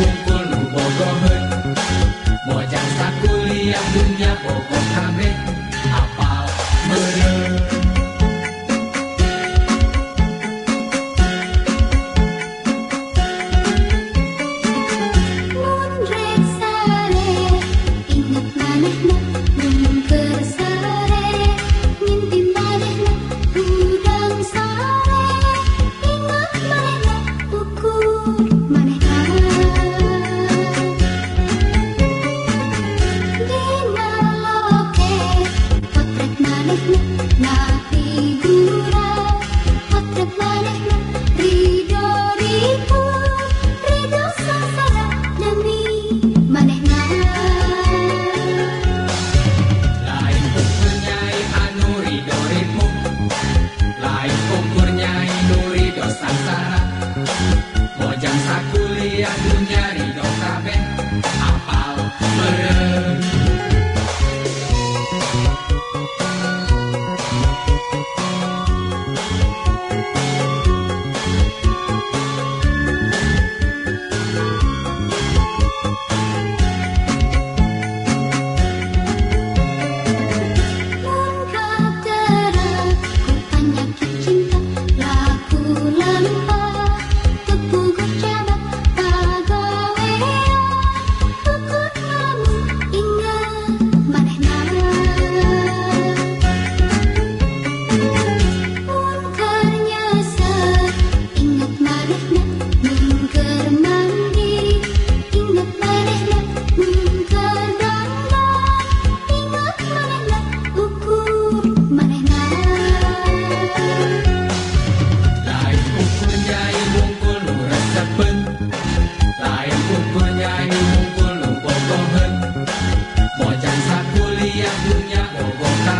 tiempo. Dios alzará.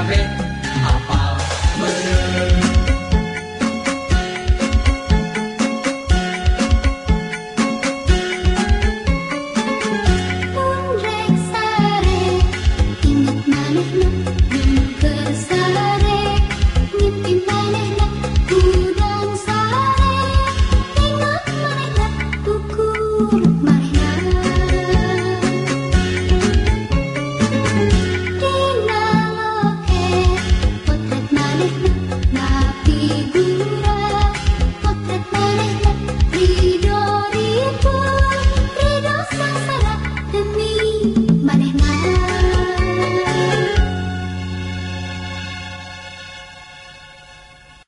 gabi apal meureng Thank you.